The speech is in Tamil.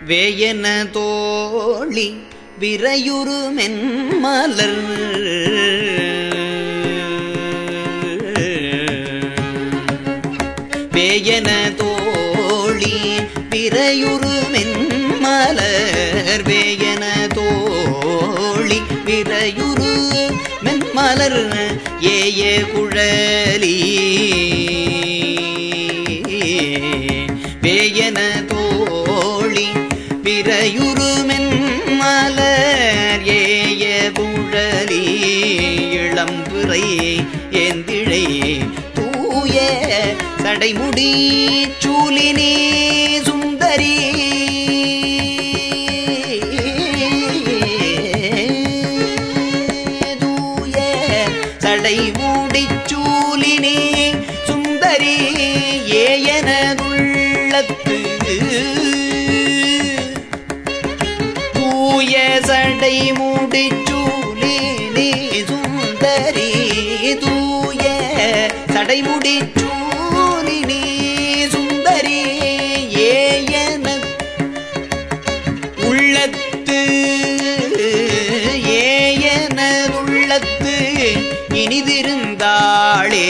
வேயன தோழி விரையுறு மென்மலர். வேயன தோழி விரையுறு மென்மலர். வேயன தோழி விரையுறு மென்மலர். ஏய குழலி. வேயன தோழி விரையுறுமென் மலர் ஏய புழலி இளம்புரை ஏந்திழை தூய சடைமுடி சூலினே சுந்தரி. தூய சடைமுடி சூலினே சுந்தரி. தூய சடை முடிச்சூலினி சுந்தரி தூய சடை முடிச்சூலினி சுந்தரி ஏயன உள்ளத்து ஏயனதுள்ளத்து இனிதிருந்தாளே.